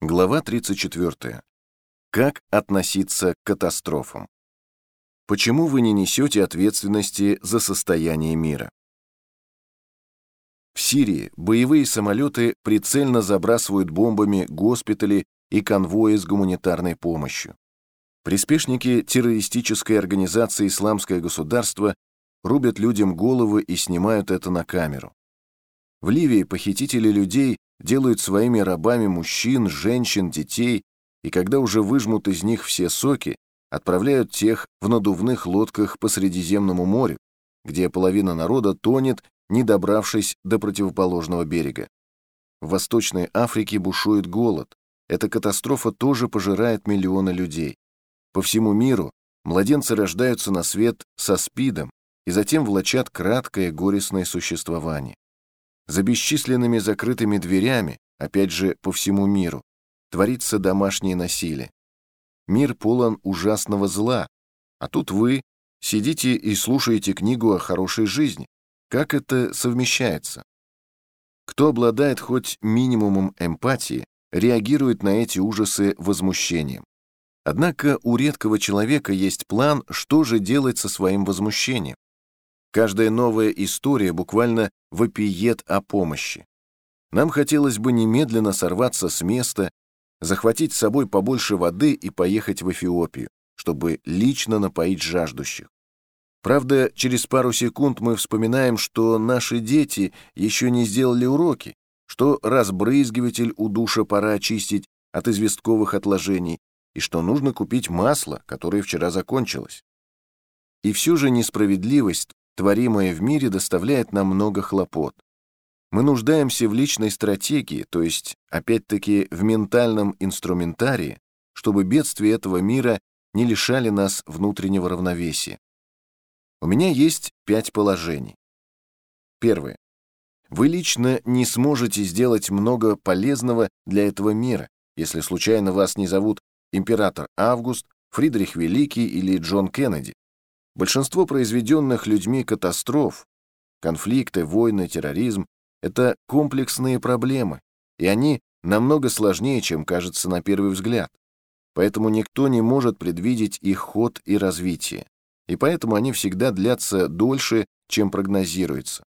Глава 34. Как относиться к катастрофам? Почему вы не несете ответственности за состояние мира? В Сирии боевые самолеты прицельно забрасывают бомбами госпитали и конвои с гуманитарной помощью. Приспешники террористической организации «Исламское государство» рубят людям головы и снимают это на камеру. В Ливии похитители людей делают своими рабами мужчин, женщин, детей, и когда уже выжмут из них все соки, отправляют тех в надувных лодках по Средиземному морю, где половина народа тонет, не добравшись до противоположного берега. В Восточной Африке бушует голод. Эта катастрофа тоже пожирает миллионы людей. По всему миру младенцы рождаются на свет со СПИДом и затем влачат краткое горестное существование. За бесчисленными закрытыми дверями, опять же по всему миру, творится домашнее насилие. Мир полон ужасного зла, а тут вы сидите и слушаете книгу о хорошей жизни. Как это совмещается? Кто обладает хоть минимумом эмпатии, реагирует на эти ужасы возмущением. Однако у редкого человека есть план, что же делать со своим возмущением. Каждая новая история буквально вопиет о помощи. Нам хотелось бы немедленно сорваться с места, захватить с собой побольше воды и поехать в Эфиопию, чтобы лично напоить жаждущих. Правда, через пару секунд мы вспоминаем, что наши дети еще не сделали уроки, что разбрызгиватель у душа пора очистить от известковых отложений и что нужно купить масло, которое вчера закончилось. И все же несправедливость творимое в мире доставляет нам много хлопот. Мы нуждаемся в личной стратегии, то есть, опять-таки, в ментальном инструментарии, чтобы бедствия этого мира не лишали нас внутреннего равновесия. У меня есть пять положений. Первое. Вы лично не сможете сделать много полезного для этого мира, если случайно вас не зовут император Август, Фридрих Великий или Джон Кеннеди. Большинство произведенных людьми катастроф, конфликты, войны, терроризм — это комплексные проблемы, и они намного сложнее, чем кажется на первый взгляд. Поэтому никто не может предвидеть их ход и развитие, и поэтому они всегда длятся дольше, чем прогнозируется.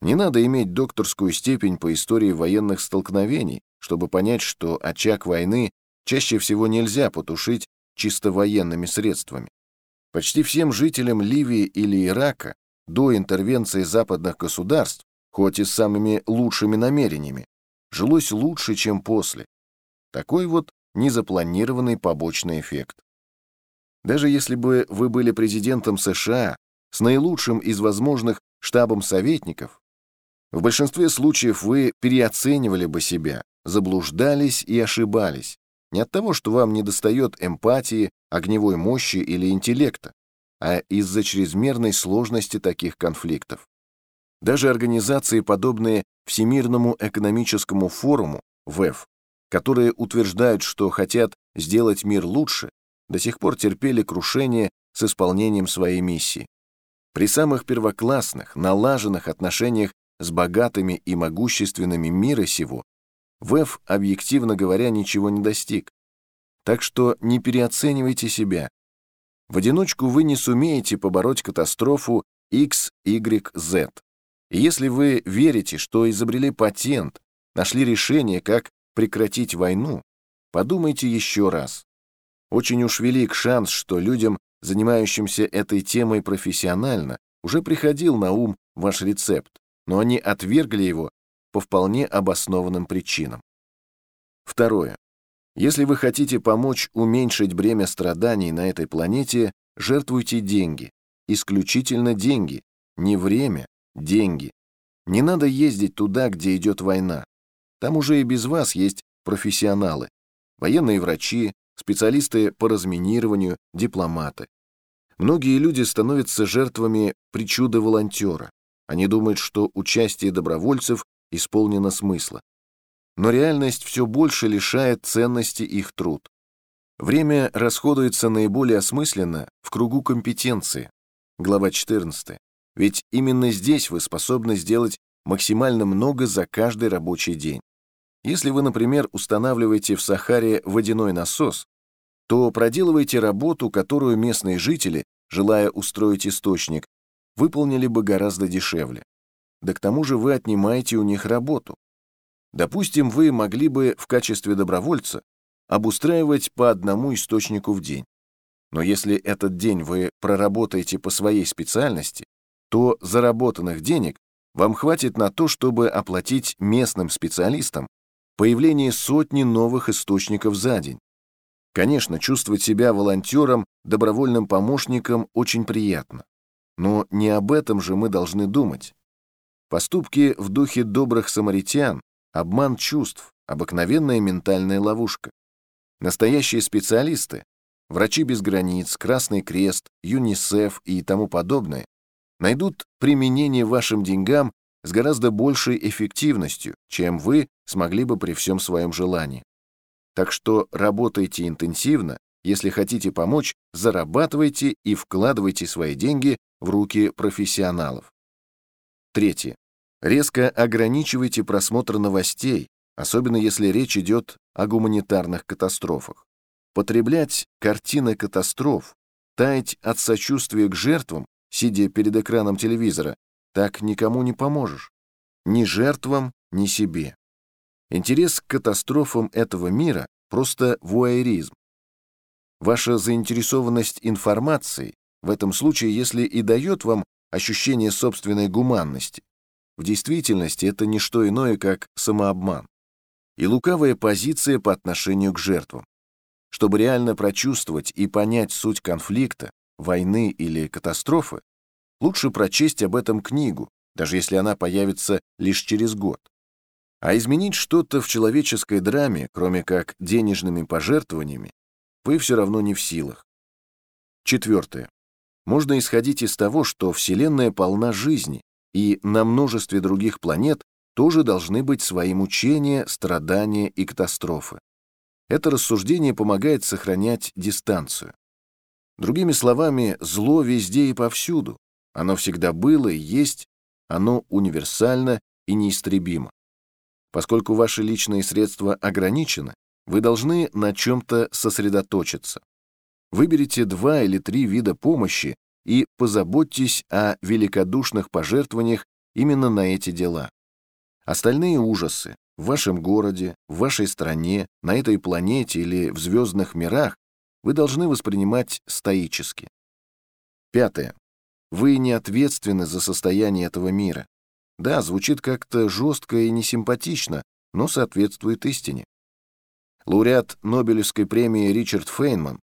Не надо иметь докторскую степень по истории военных столкновений, чтобы понять, что очаг войны чаще всего нельзя потушить чисто военными средствами. Почти всем жителям Ливии или Ирака до интервенции западных государств, хоть и с самыми лучшими намерениями, жилось лучше, чем после. Такой вот незапланированный побочный эффект. Даже если бы вы были президентом США с наилучшим из возможных штабом советников, в большинстве случаев вы переоценивали бы себя, заблуждались и ошибались, не от того, что вам недостает эмпатии, огневой мощи или интеллекта, а из-за чрезмерной сложности таких конфликтов. Даже организации, подобные Всемирному экономическому форуму, ВЭФ, которые утверждают, что хотят сделать мир лучше, до сих пор терпели крушение с исполнением своей миссии. При самых первоклассных, налаженных отношениях с богатыми и могущественными мира сего ВЭФ, объективно говоря, ничего не достиг. Так что не переоценивайте себя. В одиночку вы не сумеете побороть катастрофу X, Y, Z. И если вы верите, что изобрели патент, нашли решение, как прекратить войну, подумайте еще раз. Очень уж велик шанс, что людям, занимающимся этой темой профессионально, уже приходил на ум ваш рецепт, но они отвергли его по вполне обоснованным причинам. Второе. Если вы хотите помочь уменьшить бремя страданий на этой планете, жертвуйте деньги. Исключительно деньги. Не время, деньги. Не надо ездить туда, где идет война. Там уже и без вас есть профессионалы. Военные врачи, специалисты по разминированию, дипломаты. Многие люди становятся жертвами причуды волонтера. Они думают, что участие добровольцев исполнено смысла. Но реальность все больше лишает ценности их труд. Время расходуется наиболее осмысленно в кругу компетенции. Глава 14. Ведь именно здесь вы способны сделать максимально много за каждый рабочий день. Если вы, например, устанавливаете в Сахаре водяной насос, то проделывайте работу, которую местные жители, желая устроить источник, выполнили бы гораздо дешевле. Да к тому же вы отнимаете у них работу. Допустим, вы могли бы в качестве добровольца обустраивать по одному источнику в день. Но если этот день вы проработаете по своей специальности, то заработанных денег вам хватит на то, чтобы оплатить местным специалистам появление сотни новых источников за день. Конечно, чувствовать себя волонтером, добровольным помощником очень приятно. Но не об этом же мы должны думать. Поступки в духе добрых самаритян, обман чувств, обыкновенная ментальная ловушка. Настоящие специалисты, врачи без границ, Красный Крест, ЮНИСЕФ и тому подобное, найдут применение вашим деньгам с гораздо большей эффективностью, чем вы смогли бы при всем своем желании. Так что работайте интенсивно, если хотите помочь, зарабатывайте и вкладывайте свои деньги в руки профессионалов. Третье. Резко ограничивайте просмотр новостей, особенно если речь идет о гуманитарных катастрофах. Потреблять картины катастроф, таять от сочувствия к жертвам сидя перед экраном телевизора, так никому не поможешь. Ни жертвам, ни себе. Интерес к катастрофам этого мира — просто вуайеризм. Ваша заинтересованность информацией в этом случае, если и дает вам ощущение собственной гуманности, в действительности это не что иное, как самообман и лукавая позиция по отношению к жертвам. Чтобы реально прочувствовать и понять суть конфликта, войны или катастрофы, лучше прочесть об этом книгу, даже если она появится лишь через год. А изменить что-то в человеческой драме, кроме как денежными пожертвованиями, вы все равно не в силах. Четвертое. Можно исходить из того, что Вселенная полна жизни, и на множестве других планет тоже должны быть свои мучения, страдания и катастрофы. Это рассуждение помогает сохранять дистанцию. Другими словами, зло везде и повсюду. Оно всегда было и есть, оно универсально и неистребимо. Поскольку ваши личные средства ограничены, вы должны на чем-то сосредоточиться. Выберите два или три вида помощи и позаботьтесь о великодушных пожертвованиях именно на эти дела. Остальные ужасы в вашем городе, в вашей стране, на этой планете или в звездных мирах вы должны воспринимать стоически. Пятое. Вы не ответственны за состояние этого мира. Да, звучит как-то жестко и несимпатично, но соответствует истине. Лауреат Нобелевской премии Ричард Фейнман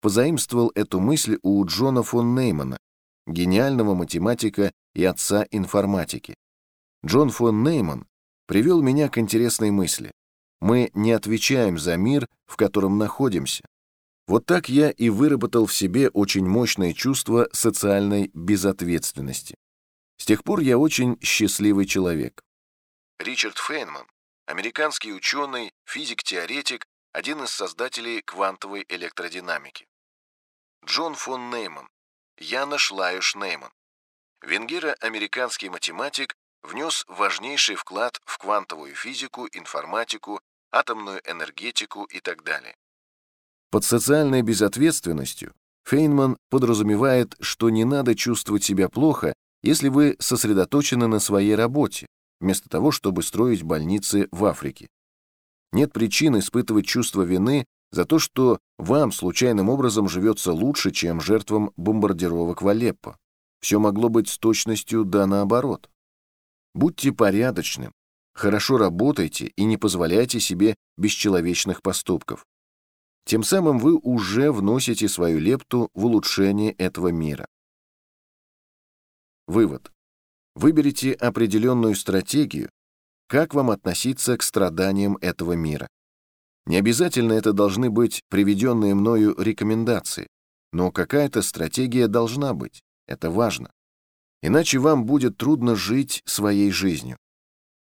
позаимствовал эту мысль у Джона фон Неймана, гениального математика и отца информатики. Джон фон Нейман привел меня к интересной мысли. Мы не отвечаем за мир, в котором находимся. Вот так я и выработал в себе очень мощное чувство социальной безответственности. С тех пор я очень счастливый человек. Ричард Фейнман, американский ученый, физик-теоретик, один из создателей квантовой электродинамики. Джон фон Нейман, Янош Лаюш Нейман. Венгеро-американский математик внес важнейший вклад в квантовую физику, информатику, атомную энергетику и так далее. Под социальной безответственностью Фейнман подразумевает, что не надо чувствовать себя плохо, если вы сосредоточены на своей работе, вместо того, чтобы строить больницы в Африке. Нет причин испытывать чувство вины за то, что вам случайным образом живется лучше, чем жертвам бомбардировок в Алеппо. Все могло быть с точностью да наоборот. Будьте порядочным, хорошо работайте и не позволяйте себе бесчеловечных поступков. Тем самым вы уже вносите свою лепту в улучшение этого мира. Вывод. Выберите определенную стратегию, как вам относиться к страданиям этого мира. Не обязательно это должны быть приведенные мною рекомендации, но какая-то стратегия должна быть, это важно. Иначе вам будет трудно жить своей жизнью.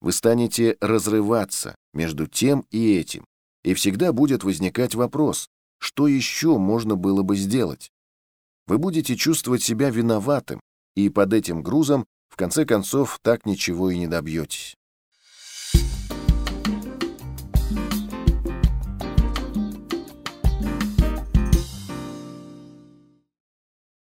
Вы станете разрываться между тем и этим, и всегда будет возникать вопрос, что еще можно было бы сделать. Вы будете чувствовать себя виноватым, и под этим грузом, в конце концов, так ничего и не добьетесь.